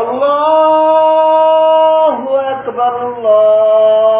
اللہ اکبر اللہ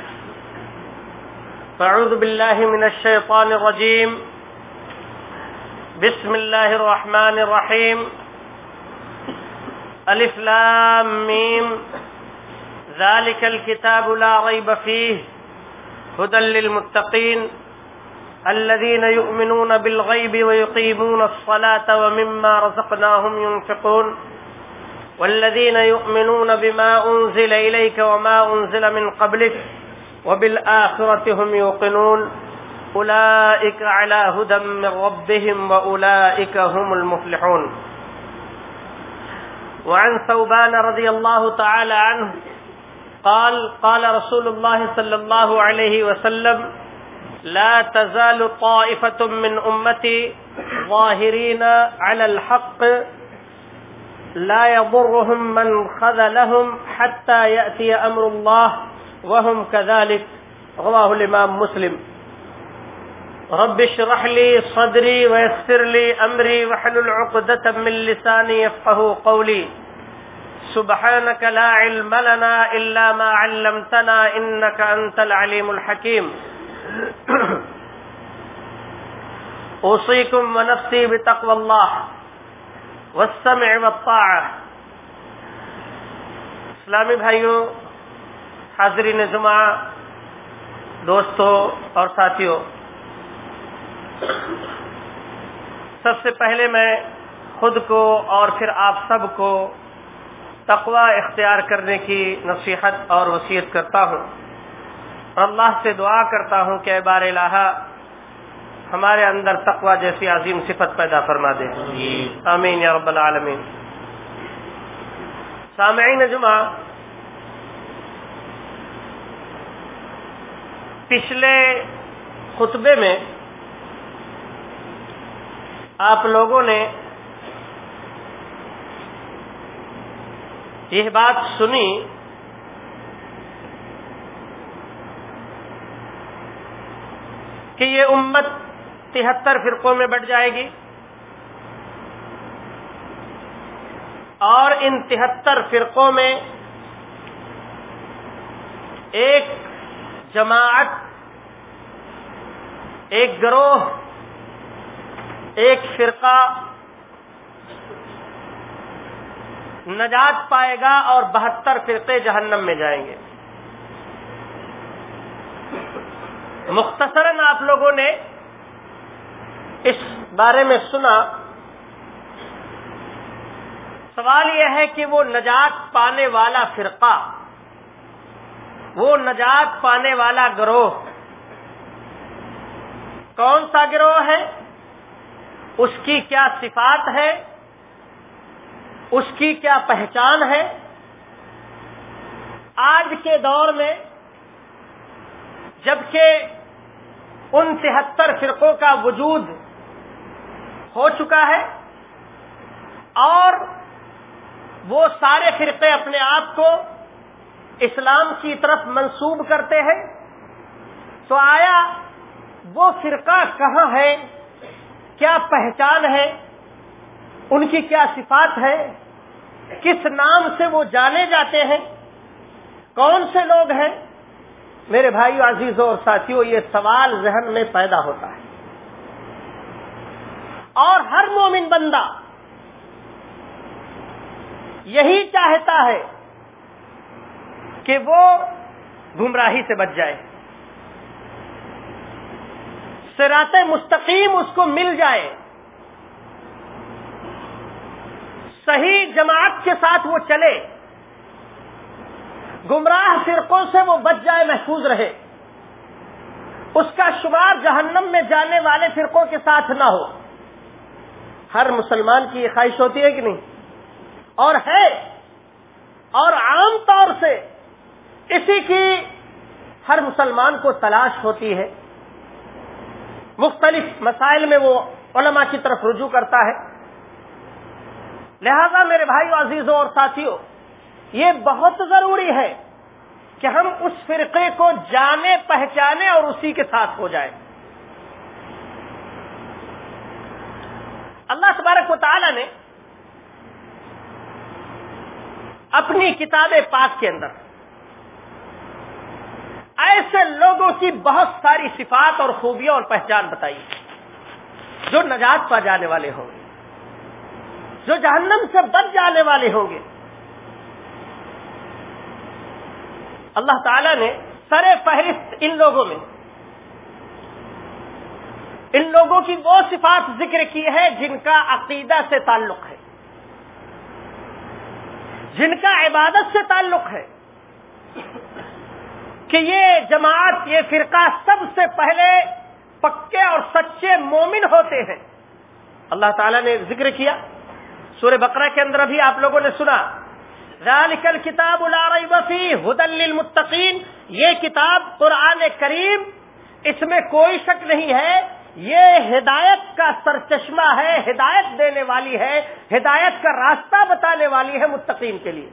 فاعوذ بالله من الشيطان الرجيم. بسم الله الرحمن الرحيم. ألف لام ميم. ذلك الكتاب لا ريب فيه. هدى للمتقين. الذين يؤمنون بالغيب ويقيمون الصلاة ومما رزقناهم ينفقون. والذين يؤمنون بما أنزل إليك وما أنزل من قبلك. وبالآخرة هم يوقنون. أولئك على هدى من ربهم وأولئك هم المفلحون. وعن ثوبان رضي الله تعالى عنه قال قال رسول الله صلى الله عليه وسلم لا تزال طائفة من أمتي ظاهرين على الحق، لا يضرهم من خذلهم حتى يأتي أمر الله وهم كذلك. رواه الإمام مسلم. رب اشرح لي صدري ويسر لي أمري وحلل عقدة من لساني يفقه قولي. سبحانك لا علم لنا إلا ما علمتنا إنك أنت العليم الحكيم. أوصيكم ونفسي بتقوى الله والسمع والطاعة. اسلامی بھائیوں حاضرین جمعہ دوستوں اور ساتھیوں سب سے پہلے میں خود کو اور پھر آپ سب کو تقوی اختیار کرنے کی نصیحت اور وصیت کرتا ہوں۔ اور اللہ سے دعا کرتا ہوں کہ بار الہ ہمارے اندر تقوی جیسی عظیم صفت پیدا فرما دے۔ آمین یا رب العالمین۔ سامعین جمعہ پچھلے خطبے میں آپ لوگوں نے یہ بات سنی کہ یہ امت تہتر فرقوں میں بٹ جائے گی اور ان تہتر فرقوں میں ایک جماعت ایک گروہ، ایک فرقہ نجات پائے گا اور بہتر فرقے جہنم میں جائیں گے۔ مختصراً آپ لوگوں نے اس بارے میں سنا۔ سوال یہ ہے کہ وہ نجات پانے والا فرقہ، وہ نجات پانے والا گروہ کون سا گروہ ہے؟ اس کی کیا صفات ہے؟ اس کی کیا پہچان ہے؟ آج کے دور میں جبکہ ان تہتر فرقوں کا وجود ہو چکا ہے اور وہ سارے فرقے اپنے آپ کو اسلام کی طرف منسوب کرتے ہیں، تو آیا وہ فرقہ کہاں ہے؟ کیا پہچان ہے؟ ان کی کیا صفات ہے کس نام سے وہ جانے جاتے ہیں؟ کون سے لوگ ہیں؟ میرے بھائی عزیزوں اور ساتھیوں یہ سوال ذہن میں پیدا ہوتا ہے۔ اور ہر مومن بندہ یہی چاہتا ہے کہ وہ گمراہی سے بچ جائے۔ سرات مستقیم اس کو مل جائے۔ صحیح جماعت کے ساتھ وہ چلے۔ گمراہ فرقوں سے وہ بچ جائے، محفوظ رہے۔ اس کا شمار جہنم میں جانے والے فرقوں کے ساتھ نہ ہو۔ ہر مسلمان کی یہ خواہش ہوتی ہے کہ نہیں؟ اور ہے۔ اور عام طور سے اسی کی ہر مسلمان کو تلاش ہوتی ہے۔ مختلف مسائل میں وہ علماء کی طرف رجوع کرتا ہے۔ لہذا میرے بھائی عزیزوں اور ساتھیوں یہ بہت ضروری ہے کہ ہم اس فرقے کو جانے، پہچانے اور اسی کے ساتھ ہو جائیں۔ اللہ تبارک و تعالی نے اپنی کتاب پاک کے اندر ایسے لوگوں کی بہت ساری صفات اور خوبیاں اور پہچان بتائی جو نجات پا جانے والے ہوں گے، جو جہنم سے بچ جانے والے ہوں گے۔ اللہ تعالی نے سر فہرست ان لوگوں میں، ان لوگوں کی وہ صفات ذکر کی ہے جن کا عقیدہ سے تعلق ہے، جن کا عبادت سے تعلق ہے۔ کہ یہ جماعت، یہ فرقہ سب سے پہلے پکے اور سچے مومن ہوتے ہیں۔ اللہ تعالیٰ نے ذکر کیا۔ سورہ بقرہ کے اندر بھی آپ لوگوں نے سنا۔ ذالک الکتاب لا ریب فیہ ہدى للمتقین۔ یہ کتاب قرآن کریم، اس میں کوئی شک نہیں ہے۔ یہ ہدایت کا سرچشمہ ہے، ہدایت دینے والی ہے، ہدایت کا راستہ بتانے والی ہے متقین کے لیے۔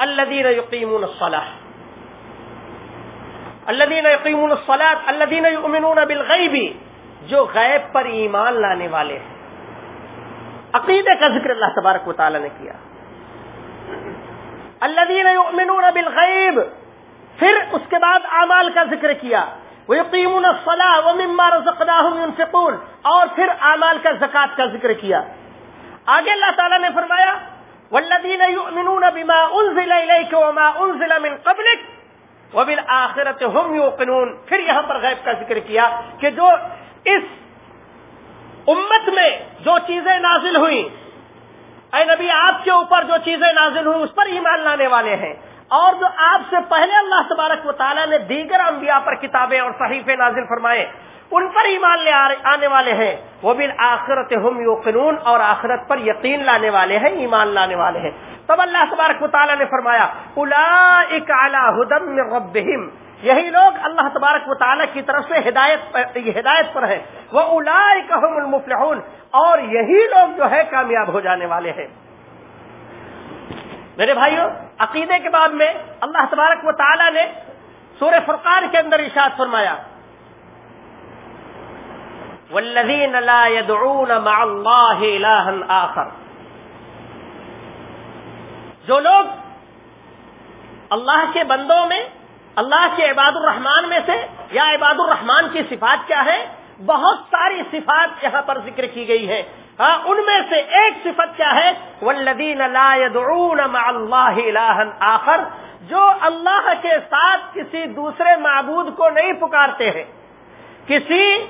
الذين يقيمون الصلاة. الذين يقيمون الصلاة، الذين يؤمنون بالغیب جو غیب پر ایمان لانے والے ہیں۔ عقیدے کا ذکر اللہ تبارک و تعالی نے کیا۔ الذين يؤمنون بالغیب، پھر اس کے بعد اعمال کا ذکر کیا۔ ويقيمون الصلاة ومما رزقناهم ينفقون، اور پھر اعمال کا زکات کا ذکر کیا۔ آگے اللہ تعالی نے فرمایا والذین یؤمنون بما انزل الیک وما انزل من قبلک وبالآخرة هم یوقنون۔ پھر یہاں پر غیب کا ذکر کیا کہ جو اس امت میں جو چیزیں نازل ہوئی اے نبی آپ کے اوپر جو چیزیں نازل ہوئی اس پر ایمان لانے والے ہیں۔ اور جو آپ سے پہلے اللہ تبارک و تعالیٰ نے دیگر انبیاء پر کتابیں اور صحیفے نازل فرمائے ان پر ایمان لے آنے والے ہیں۔ وہ بھی آخرت ہم یوقنون، اور آخرت پر یقین لانے والے ہیں، ایمان لانے والے ہیں۔ تب اللہ تبارک و تعالیٰ نے فرمایا الا ہدم ربہم۔ یہی لوگ اللہ تبارک و تعالیٰ کی طرف سے ہدایت ہدایت پر ہیں۔ وہ الا المفلحون۔ اور یہی لوگ جو ہے کامیاب ہو جانے والے ہیں۔ میرے بھائیوں عقیدے کے بعد میں اللہ تبارک و تعالیٰ نے سورہ فرقان کے اندر ارشاد فرمایا والذین لا يدعون مع اللہ الہا آخر۔ جو لوگ اللہ کے بندوں میں، اللہ کے عباد الرحمان میں سے، یا عباد الرحمان کی صفات کیا ہے بہت ساری صفات یہاں پر ذکر کی گئی ہے ہاں ان میں سے ایک صفت کیا ہے؟ والذین لا يدعون مع اللہ الہا آخر، جو اللہ کے ساتھ کسی دوسرے معبود کو نہیں پکارتے ہیں۔ کسی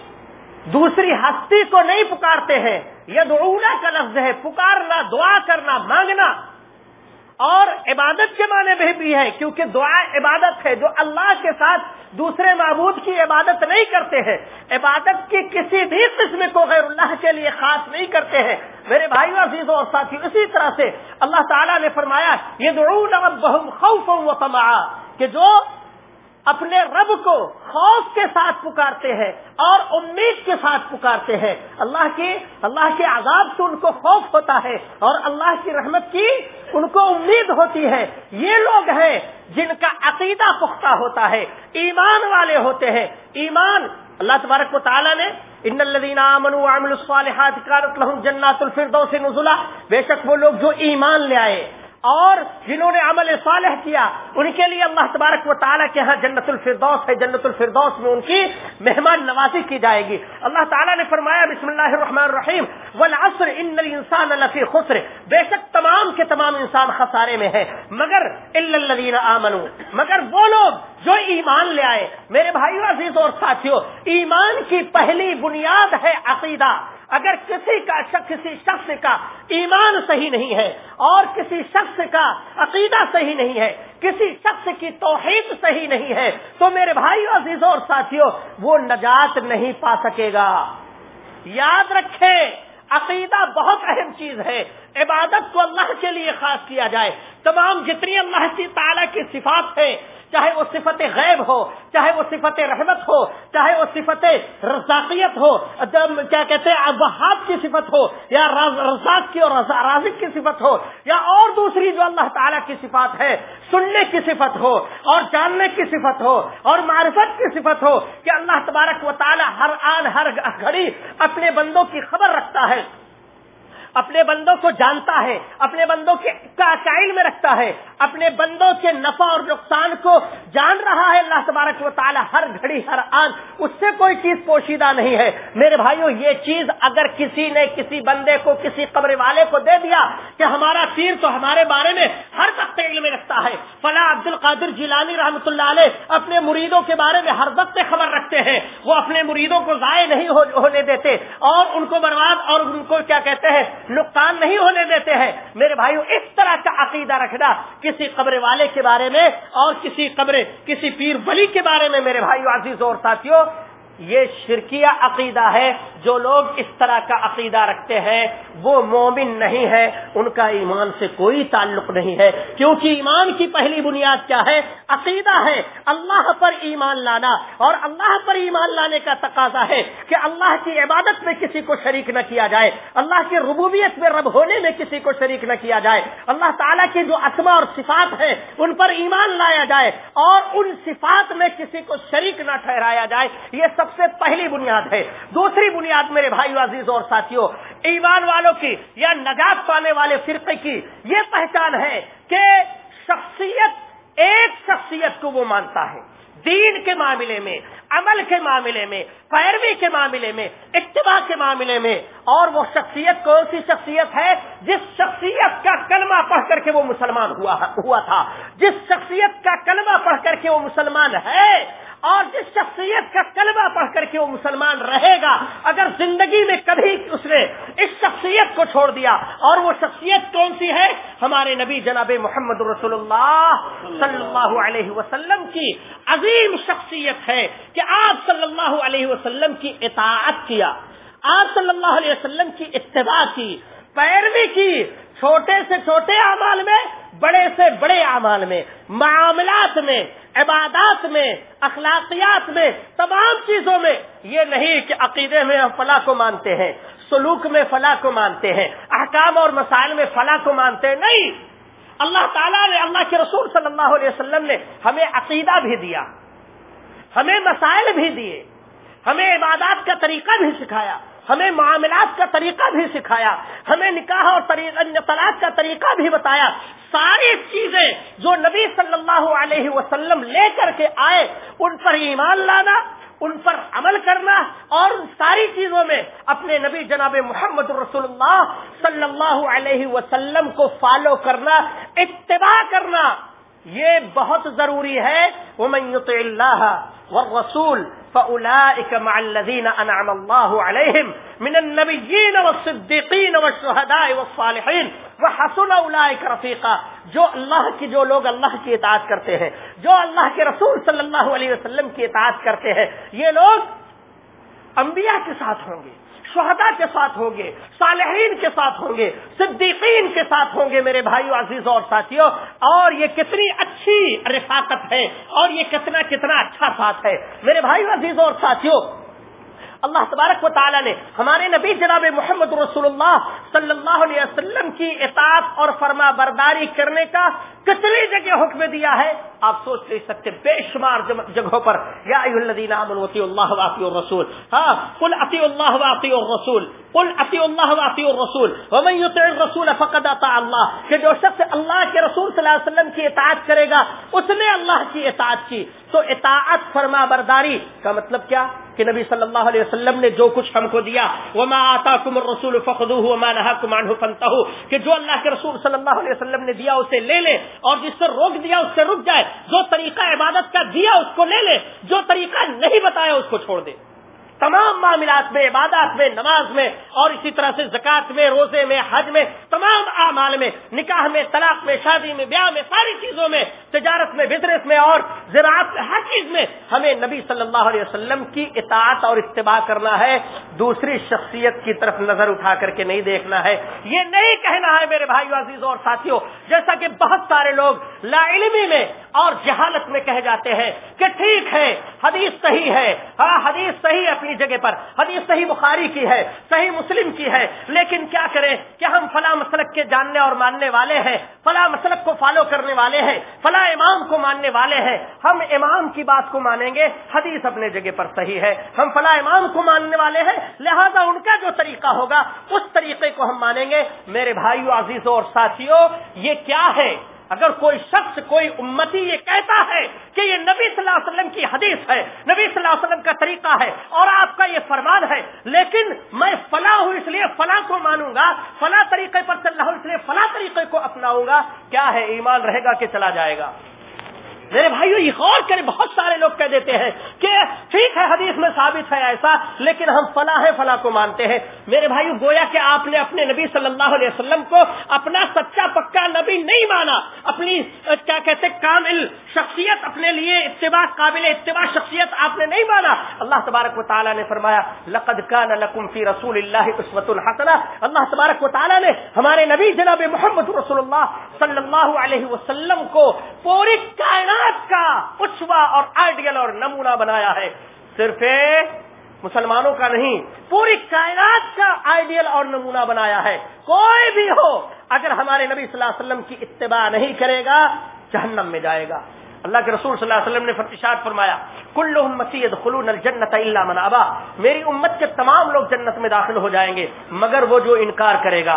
دوسری ہستی کو نہیں پکارتے ہیں۔ یدعونا کا لفظ ہے، پکارنا، دعا کرنا، مانگنا۔ اور عبادت کے معنی میں بھی ہے، کیونکہ دعا عبادت ہے، جو اللہ کے ساتھ دوسرے معبود کی عبادت نہیں کرتے ہیں۔ عبادت کی کسی بھی قسم کو غیر اللہ کے لیے خاص نہیں کرتے ہیں۔ میرے بھائی عزیزوں اور ساتھی، اسی طرح سے اللہ تعالیٰ نے فرمایا یہ دعون ربهم خوفا و طمعا کہ جو اپنے رب کو خوف کے ساتھ پکارتے ہیں اور امید کے ساتھ پکارتے ہیں۔ اللہ کی اللہ کے عذاب سے ان کو خوف ہوتا ہے اور اللہ کی رحمت کی ان کو امید ہوتی ہے۔ یہ لوگ ہیں جن کا عقیدہ پختہ ہوتا ہے، ایمان والے ہوتے ہیں۔ ایمان اللہ تبارک و تعالیٰ نے ان الذين امنوا وعملوا الصالحات كانت لهم جنات الفردوس نزلا۔ بے شک وہ لوگ جو ایمان لے آئے اور جنہوں نے عمل صالح کیا، ان کے لیے اللہ تبارک و تعالیٰ کے ہاں جنت الفردوس ہے، جنت الفردوس میں ان کی مہمان نوازی کی جائے گی۔ اللہ تعالیٰ نے فرمایا، بسم اللہ الرحمن الرحیم، والعصر ان الانسان لفی خسر۔ بے شک کے تمام انسان خسارے میں ہے مگر الذین مگر وہ لوگ جو ایمان لے آئے۔ میرے بھائیو، عزیز اور ساتھیوں ایمان کی پہلی بنیاد ہے عقیدہ۔ اگر کسی کا شخص کسی شخص کا ایمان صحیح نہیں ہے اور کسی شخص کا عقیدہ صحیح نہیں ہے، کسی شخص کی توحید صحیح نہیں ہے، تو میرے بھائی عزیزوں اور ساتھیوں وہ نجات نہیں پا سکے گا۔ یاد رکھیں، عقیدہ بہت اہم چیز ہے۔ عبادت کو اللہ کے لیے خاص کیا جائے۔ تمام جتنی اللہ کی تعالیٰ کی صفات ہیں، چاہے وہ صفت غیب ہو، چاہے وہ صفت رحمت ہو، چاہے وہ صفت رزاقیت ہو کیا کہتے ہیں، وہاب کی صفت ہو، یا رزاق کی اور رازق کی صفت ہو، یا اور دوسری جو اللہ تعالیٰ کی صفات ہے سننے کی صفت ہو، اور جاننے کی صفت ہو، اور معرفت کی صفت ہو، کہ اللہ تبارک و تعالیٰ ہر آن، ہر گھڑی اپنے بندوں کی خبر رکھتا ہے۔ اپنے بندوں کو جانتا ہے، اپنے بندوں کے علم میں رکھتا ہے، اپنے بندوں کے نفع اور نقصان کو جان رہا ہے اللہ تبارک و تعالی ہر گھڑی، ہر آن، اس سے کوئی چیز پوشیدہ نہیں ہے۔ میرے بھائیوں یہ چیز اگر کسی نے کسی بندے کو، کسی قبر والے کو دے دیا کہ ہمارا پیر تو ہمارے بارے میں ہر وقت علم میں رکھتا ہے، فلاں عبد القادر جیلانی رحمۃ اللہ علیہ اپنے مریدوں کے بارے میں ہر وقت خبر رکھتے ہیں۔ وہ اپنے مریدوں کو ضائع نہیں ہونے دیتے اور ان کو برباد اور ان کو کیا کہتے ہیں؟ نقصان نہیں ہونے دیتے ہیں۔ میرے بھائیوں اس طرح کا عقیدہ رکھنا کسی قبر والے کے بارے میں اور کسی قبر، کسی پیر ولی کے بارے میں میرے بھائیو عزیز اور ساتھیوں یہ شرکیہ عقیدہ ہے، جو لوگ اس طرح کا عقیدہ رکھتے ہیں، وہ مومن نہیں ہے ان کا ایمان سے کوئی تعلق نہیں ہے۔ کیونکہ ایمان کی پہلی بنیاد کیا ہے؟ عقیدہ ہے۔ اللہ پر ایمان لانا۔ اور اللہ پر ایمان لانے کا تقاضا ہے کہ اللہ کی عبادت میں کسی کو شریک نہ کیا جائے۔ اللہ کی ربوبیت میں رب ہونے میں کسی کو شریک نہ کیا جائے۔ اللہ تعالیٰ کی جو اسما اور صفات ہیں، ان پر ایمان لایا جائے اور ان صفات میں کسی کو شریک نہ ٹھہرایا جائے۔ یہ سب سے پہلی بنیاد ہے۔ دوسری بنیاد میرے بھائی عزیز اور ساتھیوں ایمان والوں کی یا نجات پانے والے فرقے کی یہ پہچان ہے کہ شخصیت، ایک شخصیت کو وہ مانتا ہے۔ دین کے معاملے میں، عمل کے معاملے میں، پیروی کے معاملے میں، اتباع کے معاملے میں، اور وہ شخصیت کون سی شخصیت ہے؟ جس شخصیت کا کلمہ پڑھ کر کے وہ مسلمان ہوا ہوا تھا۔ جس شخصیت کا کلمہ پڑھ کر کے وہ مسلمان ہے اور جس شخصیت کا کلمہ پڑھ کر کے وہ مسلمان رہے گا، اگر زندگی میں کبھی اس نے اس شخصیت کو چھوڑ دیا، اور وہ شخصیت کون سی ہے؟ ہمارے نبی جناب محمد رسول اللہ صلی اللہ علیہ وسلم کی عظیم شخصیت ہے کہ آپ صلی اللہ علیہ وسلم کی اطاعت کیا، آپ صلی اللہ علیہ وسلم کی اتباع کی، پیروی کی، چھوٹے سے چھوٹے اعمال میں بڑے سے بڑے اعمال میں، معاملات میں، عبادات میں، اخلاقیات میں، تمام چیزوں میں۔ یہ نہیں کہ عقیدے میں ہم فلاں کو مانتے ہیں، سلوک میں فلاں کو مانتے ہیں، احکام اور مسائل میں فلاں کو مانتے ہیں۔ نہیں! اللہ تعالیٰ نے، اللہ کے رسول صلی اللہ علیہ وسلم نے ہمیں عقیدہ بھی دیا، ہمیں مسائل بھی دیے، ہمیں عبادات کا طریقہ بھی سکھایا۔ ہمیں معاملات کا طریقہ بھی سکھایا، ہمیں نکاح اور طلاق کا طریقہ بھی بتایا۔ ساری چیزیں جو نبی صلی اللہ علیہ وسلم لے کر کے آئے، ان پر ایمان لانا، ان پر عمل کرنا اور ان ساری چیزوں میں اپنے نبی جناب محمد رسول اللہ صلی اللہ علیہ وسلم کو فالو کرنا، اتباع کرنا، یہ بہت ضروری ہے۔ وہ يطع اللہ والرسول فأولئك مع الذين أنعم الله عليهم من النبيين والصديقين والشهداء والصالحين وحسن أولئك رفيقا. جو اللہ کی جو لوگ اللہ کی اطاعت کرتے ہیں، جو اللہ کے رسول صلی اللہ علیہ وسلم کی اطاعت کرتے ہیں، یہ لوگ انبیاء کے ساتھ ہوں گے۔ شہدا کے ساتھ ہوں گے، صالحین کے ساتھ ہوں گے، صدیقین کے ساتھ ہوں گے میرے بھائیو، عزیزوں اور ساتھیوں۔ اور یہ کتنی اچھی رفاقت ہے، اور یہ کتنا کتنا اچھا ساتھ ہے۔ میرے بھائیو، عزیزوں اور ساتھیوں اللہ تبارک و تعالیٰ نے ہمارے نبی جناب محمد رسول اللہ صلی اللہ علیہ وسلم کی اطاعت اور فرما برداری کرنے کا کتنی جگہ حکم دیا ہے؟ آپ سوچ نہیں سکتے، بے شمار جگہوں پر، یا الذین آمنوا اطیعوا اللہ واطیعوا الرسول۔ ہاں قل اطیعوا اللہ واطیعوا الرسول۔ قل اطیعوا اللہ واطیعوا الرسول۔ ومن يطع الرسول فقد اطاع اللہ۔ کہ جو شخص اللہ کے رسول صلی اللہ علیہ وسلم کی اطاعت کرے گا، اس نے اللہ کی اطاعت کی۔ تو اطاعت، فرما برداری کا مطلب کیا؟ کہ نبی صلی اللہ علیہ وسلم نے جو کچھ ہم کو دیا، وما آتاکم الرسول فخذوه وما نهاکم عنه فانتهوا کہ جو اللہ کے رسول صلی اللہ علیہ وسلم نے دیا اسے لے لے، اور جس سے روک دیا اس سے رک جائے، جو طریقہ عبادت کا دیا اس کو لے لے، جو طریقہ نہیں بتایا اس کو چھوڑ دے۔ تمام معاملات میں، عبادات میں، نماز میں، اور اسی طرح سے زکات میں، روزے میں، حج میں، تمام اعمال میں، نکاح میں، طلاق میں، شادی میں، بیاہ میں، ساری چیزوں میں، تجارت میں، بزنس میں، اور زراعت میں، ہر چیز میں ہمیں نبی صلی اللہ علیہ وسلم کی اطاعت اور اتباع کرنا ہے۔ دوسری شخصیت کی طرف نظر اٹھا کر کے نہیں دیکھنا ہے۔ یہ نہیں کہنا ہے میرے بھائیو عزیزوں اور ساتھیوں جیسا کہ بہت سارے لوگ لا علمی میں اور جہالت میں کہہ جاتے ہیں کہ ٹھیک ہے، حدیث صحیح ہے۔ ہاں حدیث صحیح اپنی اپنی جگہ پر۔ حدیث صحیح بخاری کی ہے، صحیح مسلم کی ہے۔ لیکن کیا کریں کہ ہم فلاں مسلک کے جاننے اور ماننے والے ہیں، فلاں مسلک کو فالو کرنے والے ہیں، فلاں امام کو ماننے والے ہیں۔ ہم امام کی بات کو مانیں گے، حدیث اپنے جگہ پر صحیح ہے۔ ہم فلاں امام کو ماننے والے ہیں، لہذا ان کا جو طریقہ ہوگا، اس طریقے کو ہم مانیں گے۔ میرے بھائیو، عزیزوں اور ساتھیوں یہ کیا ہے؟ اگر کوئی شخص، کوئی امتی یہ کہتا ہے کہ یہ نبی صلی اللہ علیہ وسلم کی حدیث ہے، نبی صلی اللہ علیہ وسلم کا طریقہ ہے اور آپ کا یہ فرمان ہے، لیکن میں فلاں ہوں اس لیے فلاں کو مانوں گا، فلاں طریقے پر چل رہا ہوں اس لیے فلاں طریقے کو اپناؤں گا، کیا ہے ایمان رہے گا کہ چلا جائے گا؟ میرے بھائیو، یہ غور کریں، بہت سارے لوگ کہہ دیتے ہیں کہ ٹھیک ہے، حدیث میں ثابت ہے ایسا، لیکن ہم فلاں ہیں، فلاں کو مانتے ہیں۔ میرے بھائیو، گویا کہ آپ نے اپنے نبی صلی اللہ علیہ وسلم کو اپنا سچا پکا نبی نہیں مانا اپنی کیا کہتے کامل شخصیت اپنے لیے اتباع، قابل اتباع شخصیت آپ نے نہیں مانا۔ اللہ تبارک و تعالیٰ نے فرمایا، لقد کان لکم فی رسول اللہ عصمت الحسنہ۔ اللہ تبارک و تعالیٰ نے ہمارے نبی جناب محمد رسول اللہ صلی اللہ علیہ وسلم کو پوری کائنات کا پچھوا اور آئیڈیل اور نمونہ بنایا ہے۔ صرف مسلمانوں کا نہیں، پوری کائنات کا آئیڈیل اور نمونہ بنایا ہے۔ کوئی بھی ہو اگر ہمارے نبی صلی اللہ علیہ وسلم کی اتباع نہیں کرے گا، جہنم میں جائے گا۔ اللہ کے رسول صلی اللہ علیہ وسلم نے فتشاد فرمایا کل مسیح خلون الجنت اللہ من ابا. میری امت کے تمام لوگ جنت میں داخل ہو جائیں گے، مگر وہ جو انکار کرے گا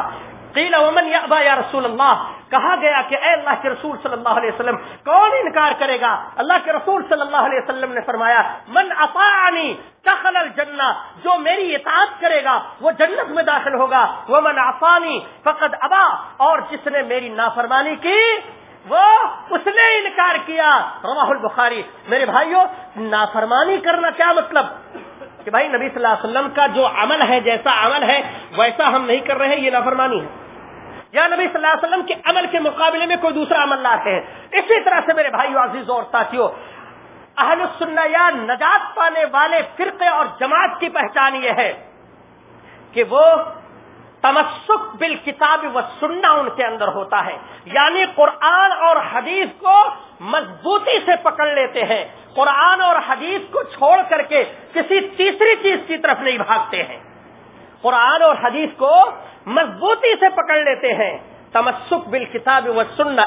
قیل ومن یابا یا رسول اللہ؟ کہا گیا کہ اے اللہ کے رسول صلی اللہ علیہ وسلم، کون انکار کرے گا؟ اللہ کے رسول صلی اللہ علیہ وسلم نے فرمایا، من اطاعنی دخل الجنہ، جو میری اطاعت کرے گا، وہ جنت میں داخل ہوگا۔ وہ من افانی فقد ابا، اور جس نے میری نافرمانی کی، وہ اس نے انکار کیا۔ رواہ البخاری۔ میرے بھائیوں نافرمانی کرنا کیا مطلب؟ کہ بھائی نبی صلی اللہ علیہ وسلم کا جو عمل ہے، جیسا عمل ہے، ویسا ہم نہیں کر رہے ہیں یہ نافرمانی ہے۔ یا نبی صلی اللہ علیہ وسلم کے عمل کے مقابلے میں کوئی دوسرا عمل لاتے ہیں۔ اسی طرح سے میرے بھائیو عزیزوں اور ساتھیوں اہل السنہ یا نجات پانے والے فرقے اور جماعت کی پہچان یہ ہے کہ وہ تمسک بال کتاب و سننا ان کے اندر ہوتا ہے۔ یعنی قرآن اور حدیث کو مضبوطی سے پکڑ لیتے ہیں۔ قرآن اور حدیث کو چھوڑ کر کے کسی تیسری چیز کی طرف نہیں بھاگتے ہیں۔ قرآن اور حدیث کو مضبوطی سے پکڑ لیتے ہیں۔ تمسک بال کتاب و سننا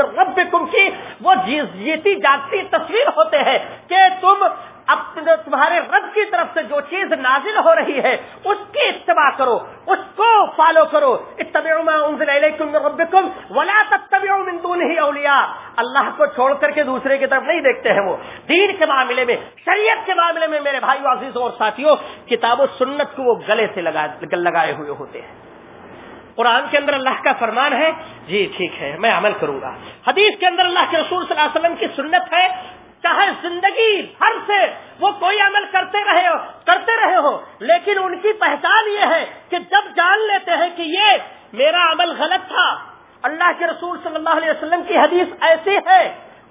ربکم کی۔ وہ جیتی جاگتی تصویر ہوتے ہیں کہ تم اپنے تمہارے رب کی طرف سے جو چیز نازل ہو رہی ہے، اس کی اتباع کرو، اس کو فالو کرو۔ اتبعوا ما انزل الیکم من ربکم ولا تتبعوا من دونه اولیاء۔ اللہ کو چھوڑ کر کے دوسرے کی طرف نہیں دیکھتے ہیں وہ۔ دین کے معاملے میں، شریعت کے معاملے میں میرے بھائیو عزیزوں اور ساتھیوں کتاب و سنت کو وہ گلے سے لگائے ہوئے ہوتے ہیں۔ قرآن کے اندر اللہ کا فرمان ہے۔ جی ٹھیک ہے، میں عمل کروں گا۔ حدیث کے اندر اللہ کے رسول صلی اللہ علیہ وسلم کی سنت ہے۔ چاہے زندگی بھر سے وہ کوئی عمل کرتے رہے ہو، کرتے رہے ہو، لیکن ان کی پہچان یہ ہے کہ جب جان لیتے ہیں کہ یہ میرا عمل غلط تھا، اللہ کے رسول صلی اللہ علیہ وسلم کی حدیث ایسی ہے،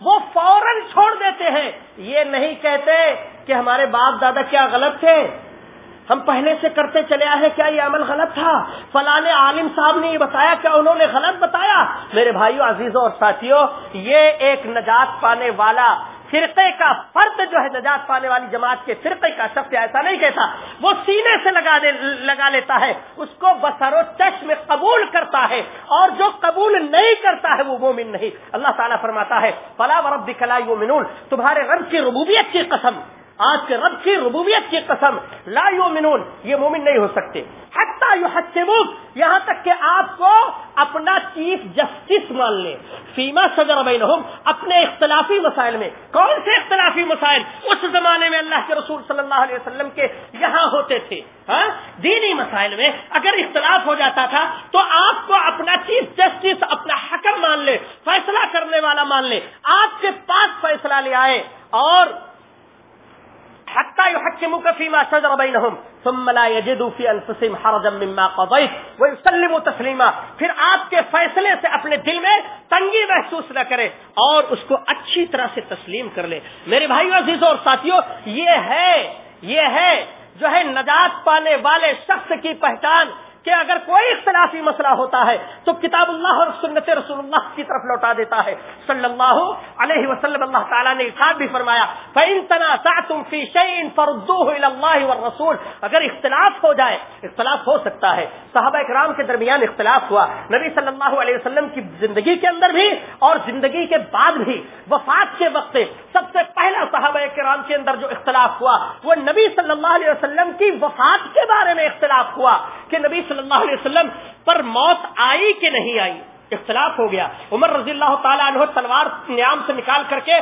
وہ فوراً چھوڑ دیتے ہیں۔ یہ نہیں کہتے کہ ہمارے باپ دادا کیا غلط تھے۔ ہم پہلے سے کرتے چلے آئے کیا یہ عمل غلط تھا؟ فلاں عالم صاحب نے یہ بتایا، کیا انہوں نے غلط بتایا؟ میرے بھائیوں عزیزوں اور ساتھیوں، یہ ایک نجات پانے والا فرقے کا فرد جو ہے نجات پانے والی جماعت کے فرقے کا شخص ایسا نہیں کہتا، وہ سینے سے لگا دے، لگا لیتا ہے، اس کو بسر و چشم قبول کرتا ہے، اور جو قبول نہیں کرتا ہے، وہ مومن نہیں۔ اللہ تعالیٰ فرماتا ہے، فلا ورب دکھلا یومنون تمہارے رب کی ربوبیت کی قسم۔ آج کے رب کی ربوبیت کی قسم لا یومنون یہ مومن نہیں ہو سکتے۔ حتیٰ یو یہاں تک کہ آپ کو اپنا چیف جسٹس مان لیں۔ فیما سجر بینہم، اپنے اختلافی مسائل میں۔ کون سے اختلافی مسائل؟ اس زمانے میں اللہ کے رسول صلی اللہ علیہ وسلم کے یہاں ہوتے تھے۔ ہاں؟ دینی مسائل میں اگر اختلاف ہو جاتا تھا تو آپ کو اپنا چیف جسٹس، اپنا حکم مان لے فیصلہ کرنے والا مان لے آپ کے پاس فیصلہ لے آئے اور حتى يحكموك فيما شجر بينهم، ثم لا يجدوا في انفسهم حرجا مما قضيت، ويسلموا تسليما. پھر آپ کے فیصلے سے اپنے دل میں تنگی محسوس نہ کرے اور اس کو اچھی طرح سے تسلیم کر لے میرے بھائیو عزیزوں اور ساتھیوں یہ ہے یہ ہے جو ہے نجات پانے والے شخص کی پہچان۔ کہ اگر کوئی اختلافی مسئلہ ہوتا ہے تو کتاب اللہ اور سنت رسول اللہ کی طرف لوٹا دیتا ہے۔ صلی اللہ علیہ وسلم اللہ تعالیٰ نے ارشاد بھی فرمایا رسول اگر اختلاف ہو جائے، اختلاف ہو سکتا ہے۔ صحابہ کرام کے درمیان اختلاف ہوا۔ نبی صلی اللہ علیہ وسلم کی زندگی کے اندر بھی اور زندگی کے بعد بھی، وفات کے وقت سب سے پہلا صحابہ کرام کے اندر جو اختلاف ہوا، وہ نبی صلی اللہ علیہ وسلم کی وفات کے بارے میں اختلاف ہوا کہ نبی صلی صلی اللہ علیہ وسلم پر موت آئی کہ نہیں آئی؟ اختلاف ہو گیا۔ عمر رضی اللہ تعالیٰ عنہ تلوار نیام سے نکال کر کے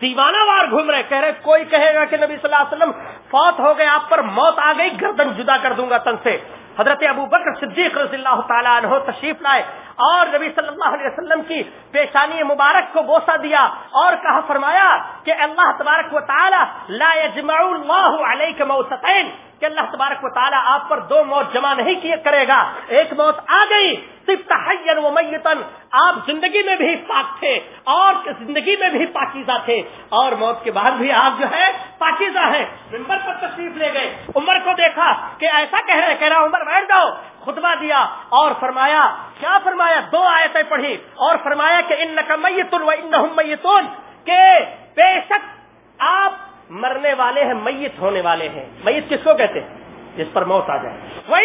دیوانہ وار گھوم رہے کہہ رہے کوئی کہے گا کہ نبی صلی اللہ علیہ وسلم فوت ہو گئے، آپ پر موت آ گئی، گردن جدا کر دوں گا تن سے۔ حضرت ابو بکر صدیق رضی اللہ تعالیٰ عنہ تشریف لائے اور نبی صلی اللہ علیہ وسلم کی پیشانی مبارک کو بوسا دیا اور کہا، فرمایا کہ اللہ تبارک و تعالیٰ لا يجمع اللہ علیہ موتین کہ اللہ تبارک و تعالیٰ آپ پر دو موت جمع نہیں کیے کرے گا۔ ایک موت آ گئی۔ صرف تحیر و میتن آپ زندگی میں بھی پاک تھے اور زندگی میں بھی پاکیزہ تھے۔ اور موت کے بعد بھی آپ جو ہے پاکیزہ ہیں۔ ممبر پر تشریف لے گئے۔ عمر کو دیکھا کہ ایسا کہہ رہے کہہ رہا عمر بیٹھ جاؤ۔ خطبہ دیا اور فرمایا، کیا فرمایا؟ دو آیتیں پڑھی۔ اور فرمایا کہ ان کا میتن و ان میتون۔ کہ بے شک آپ مرنے والے ہیں، میت ہونے والے ہیں۔ میت کس کو کہتے ہیں؟ جس پر موت آ جائے۔ وہ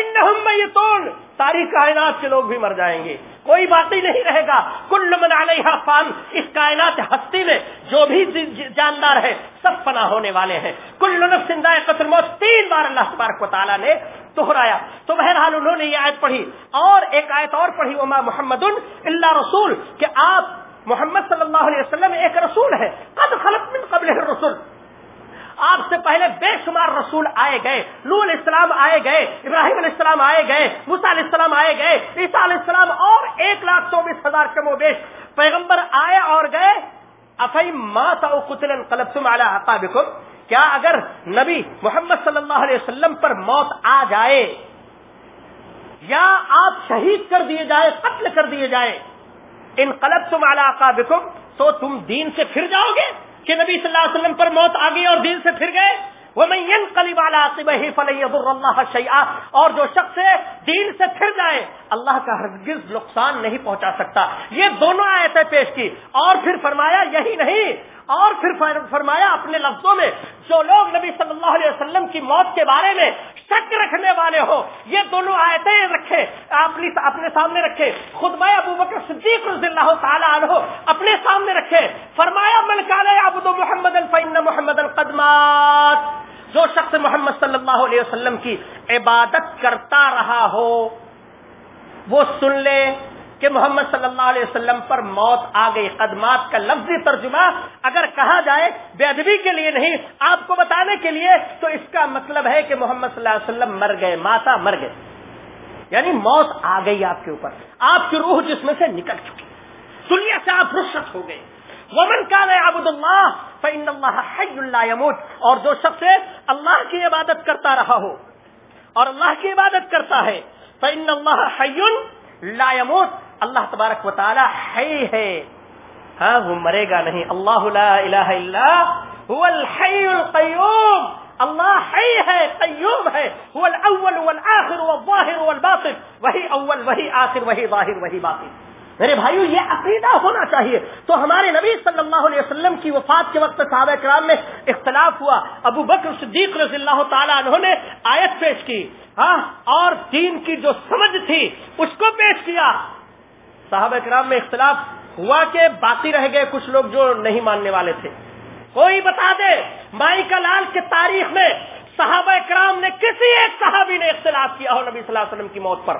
میتون ساری کائنات کے لوگ بھی مر جائیں گے۔ کوئی بات ہی نہیں رہے گا۔ کل من علیہ فان۔ اس کائنات ہستی میں جو بھی جی- جی- جاندار ہے سب فنا ہونے والے ہیں۔ کل سندائے قتل موت تین بار اللہ تبارک و تعالیٰ نے دہرایا۔ تو بہرحال انہوں نے یہ آیت پڑھی۔ اور ایک آیت اور پڑھی، اما محمد اللہ رسول، کہ آپ محمد صلی اللہ علیہ وسلم ایک رسول ہے قد خلق من قبل رسول آپ سے پہلے بے شمار رسول آئے گئے نو علیہ السلام آئے گئے، ابراہیم علیہ السلام آئے گئے مسا علیہ السلام آئے گئے، عیسیٰ علیہ السلام اور ایک لاکھ چوبیس ہزار کم و بیش پیغمبر آئے اور گئے۔ افئی ماتا قطل قلب تم اعلیٰ کیا اگر نبی محمد صلی اللہ علیہ وسلم پر موت آ جائے، یا آپ شہید کر دیے جائے، قتل کر دیے جائے، ان قلب تم اعلیٰ تو تم دین سے پھر جاؤ گے؟ کہ نبی صلی اللہ علیہ وسلم پر موت آ گئی اور دین سے پھر گئے؟ وہ میں اللہ شیا اور جو شخص دین سے پھر جائے، اللہ کا ہرگز نقصان نہیں پہنچا سکتا۔ یہ دونوں آیتیں پیش کی۔ اور پھر فرمایا، یہی نہیں۔ اور پھر فرمایا اپنے لفظوں میں، جو لوگ نبی صلی اللہ علیہ وسلم کی موت کے بارے میں شک رکھنے والے ہو یہ دونوں آیتیں رکھے اپنے سامنے رکھے خود میں ابو بکر صدیق رضی اللہ تعالیٰ عنہ اپنے سامنے رکھے فرمایا، من کالا ابو محمد الفین محمد القدمات جو شخص محمد صلی اللہ علیہ وسلم کی عبادت کرتا رہا ہو، وہ سن لے۔ کہ محمد صلی اللہ علیہ وسلم پر موت آ گئی۔ قدمات کا لفظی ترجمہ اگر کہا جائے بے ادبی کے لیے نہیں، آپ کو بتانے کے لیے، تو اس کا مطلب ہے کہ محمد صلی اللہ علیہ وسلم مر گئے، ماتا مر گئے۔ یعنی موت آ گئی آپ کے اوپر۔ آپ کی روح جس میں سے نکل چکی۔ دنیا سے آپ رخصت ہو گئے۔ ومن کا عبد اللہ فإن اللہ حی اللہ یموت اور جو شخص اللہ کی عبادت کرتا رہا ہو اور اللہ کی عبادت کرتا ہے، فإن اللہ حی لا یموت اللہ تبارک و تعالی حی ہے۔ ہاں وہ مرے گا نہیں۔ اللہ لا الہ الا هو الحی القیوم۔ اللہ حی ہے، قیوم ہے۔ هو الاول والآخر والظاہر والباطن۔ وہی اول، وہی آخر، وہی ظاہر، وہی باطن۔ میرے بھائیو، یہ عقیدہ ہونا چاہیے۔ تو ہمارے نبی صلی اللہ علیہ وسلم کی وفات کے وقت صحابہ کرام میں اختلاف ہوا۔ ابو بکر صدیق رضی اللہ تعالیٰ انہوں نے آیت پیش کی۔ ہاں اور دین کی جو سمجھ تھی، اس کو پیش کیا۔ صحابہ کرام میں اختلاف ہوا کہ باقی رہ گئے کچھ لوگ جو نہیں ماننے والے تھے۔ کوئی بتا دے مائی کا لال کے تاریخ میں صحابہ کرام نے کسی ایک صحابی نے اختلاف کیا ہو نبی صلی اللہ علیہ وسلم کی موت پر۔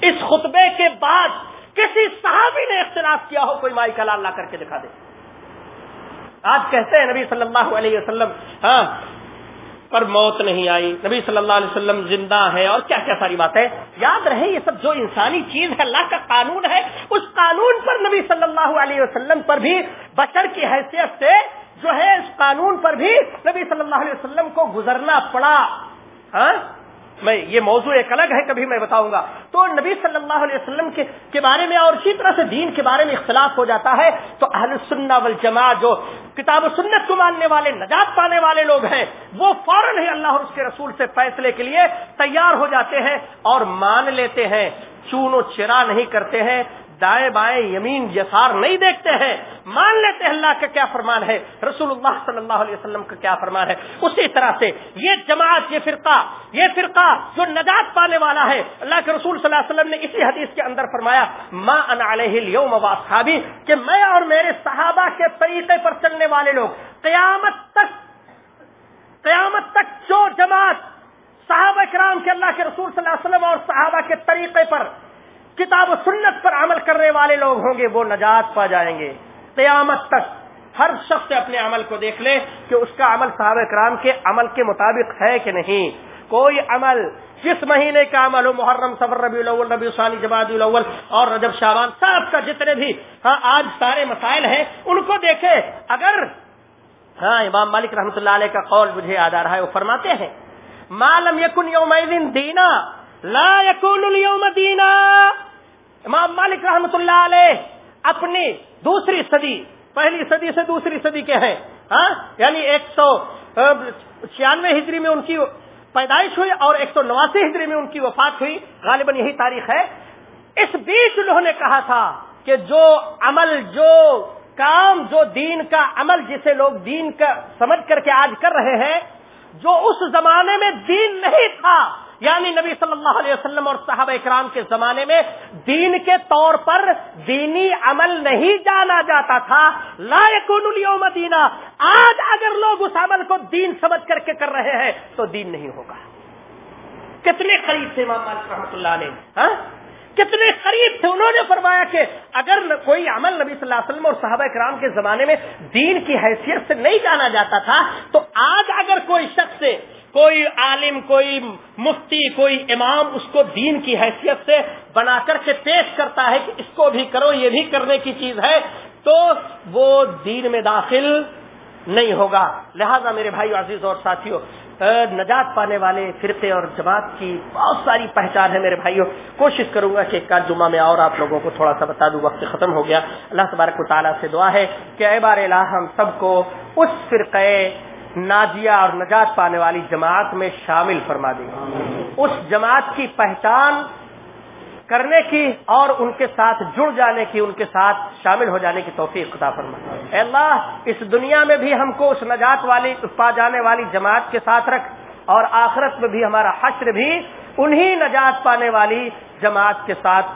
اس خطبے کے بعد کسی صحابی نے اختلاف کیا ہو، کوئی مائی کا لال لا کر کے دکھا دے۔ آج کہتے ہیں نبی صلی اللہ علیہ وسلم ہاں پر موت نہیں آئی۔ نبی صلی اللہ علیہ وسلم زندہ ہے اور کیا کیا ساری بات ہے یاد رہے یہ سب جو انسانی چیز ہے، اللہ کا قانون ہے، اس قانون پر نبی صلی اللہ علیہ وسلم پر بھی بشر کی حیثیت سے جو ہے، اس قانون پر بھی نبی صلی اللہ علیہ وسلم کو گزرنا پڑا۔ ہاں؟ میں یہ موضوع ایک الگ ہے، کبھی میں بتاؤں گا۔ تو نبی صلی اللہ علیہ وسلم کے کے بارے میں اور اسی طرح سے دین کے بارے میں اختلاف ہو جاتا ہے۔ تو اہل سننا والجماع جو کتاب و سنت کو ماننے والے، نجات پانے والے لوگ ہیں، وہ فوراً ہی اللہ اور اس کے رسول سے فیصلے کے لیے تیار ہو جاتے ہیں اور مان لیتے ہیں۔ چون و چرا نہیں کرتے ہیں۔ دائیں بائیں یمین یسار نہیں دیکھتے ہیں۔ مان لیتے ہیں اللہ کا کیا فرمان ہے رسول اللہ صلی اللہ علیہ وسلم کا کیا فرمان ہے۔ اسی طرح سے یہ جماعت، یہ فرقہ یہ فرقہ جو نجات پانے والا ہے، اللہ کے رسول صلی اللہ علیہ وسلم نے اسی حدیث کے اندر فرمایا، ما ان علیہ اليوم واصحابی کہ میں اور میرے صحابہ کے طریقے پر چلنے والے لوگ، قیامت تک قیامت تک جو جماعت صحابہ کرام کے اللہ کے رسول صلی اللہ علیہ وسلم اور صحابہ کے طریقے پر کتاب و سنت پر عمل کرنے والے لوگ ہوں گے، وہ نجات پا جائیں گے۔ قیامت تک ہر شخص اپنے عمل کو دیکھ لے کہ اس کا عمل صحابہ کرام کے عمل کے مطابق ہے کہ نہیں۔ کوئی عمل جس مہینے کا عمل ہو، محرم صبر ربی الاول ربی ثانی جماعت الاول اور رجب شابان سب کا جتنے بھی ہاں آج سارے مسائل ہیں، ان کو دیکھے۔ اگر ہاں امام مالک رحمۃ اللہ علیہ کا قول مجھے یاد آ رہا ہے، وہ فرماتے ہیں معلوم یقن یوم دینا لا یقون اليوم دینا. امام مالک رحمۃ اللہ علیہ اپنی دوسری صدی، پہلی صدی سے دوسری صدی کے ہیں ہاں؟ یعنی ایک سو چھیانوے ہجری میں ان کی پیدائش ہوئی اور ایک سو نواسی ہجری میں ان کی وفات ہوئی، غالباً یہی تاریخ ہے۔ اس بیچ انہوں نے کہا تھا کہ جو عمل، جو کام، جو دین کا عمل جسے لوگ دین کا سمجھ کر کے آج کر رہے ہیں، جو اس زمانے میں دین نہیں تھا یعنی نبی صلی اللہ علیہ وسلم اور صحابہ اکرام کے زمانے میں دین کے طور پر دینی عمل نہیں جانا جاتا تھا۔ لا اليوم دینا آج اگر لوگ اس عمل کو دین سمجھ کر کے کر رہے ہیں تو دین نہیں ہوگا۔ کتنے قریب تھے امام مالک رحمۃ اللہ علیہ۔ ہاں؟ کتنے قریب تھے۔ انہوں نے فرمایا کہ اگر کوئی عمل نبی صلی اللہ علیہ وسلم اور صحابہ کرام کے زمانے میں دین کی حیثیت سے نہیں جانا جاتا تھا، تو آج اگر کوئی شخص کوئی عالم، کوئی مفتی، کوئی امام اس کو دین کی حیثیت سے بنا کر کے پیش کرتا ہے کہ اس کو بھی کرو، یہ بھی کرنے کی چیز ہے، تو وہ دین میں داخل نہیں ہوگا۔ لہذا میرے بھائی عزیز اور ساتھیوں نجات پانے والے فرقے اور جماعت کی بہت ساری پہچان ہے میرے بھائیوں کوشش کروں گا کہ ایک آدھ جمعہ میں اور آپ لوگوں کو تھوڑا سا بتا دوں، وقت ختم ہو گیا۔ اللہ تبارک و تعالیٰ سے دعا ہے کہ اے بار الہ، ہم سب کو اس فرقے نازیہ اور نجات پانے والی جماعت میں شامل فرما دیں اس جماعت کی پہچان کرنے کی اور ان کے ساتھ جڑ جانے کی، ان کے ساتھ شامل ہو جانے کی توفیق خدا فرما اے اللہ، اس دنیا میں بھی ہم کو اس نجات والی، پا جانے والی جماعت کے ساتھ رکھ اور آخرت میں بھی ہمارا حشر بھی انہی نجات پانے والی جماعت کے ساتھ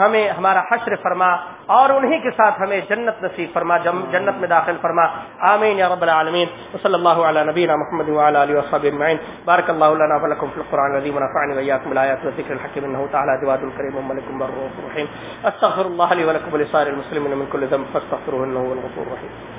ہمیں ہمارا حشر فرما اور انہی کے ساتھ ہمیں جنت نصیب فرما جنت میں داخل فرما۔ آمین یا رب العالمین۔ صلی اللہ علی نبینا محمد وعلى اله وصحبه اجمعین۔ بارک اللہ لنا ولکم فی القرآن العظیم ونفعنی وإياكم بالآیات والذکر الحکیم انه تعالی جواد الکریم وملک رحیم۔ استغفر الله لي ولكم ولسائر المسلمین من كل ذنب فاستغفروه انه هو الغفور الرحيم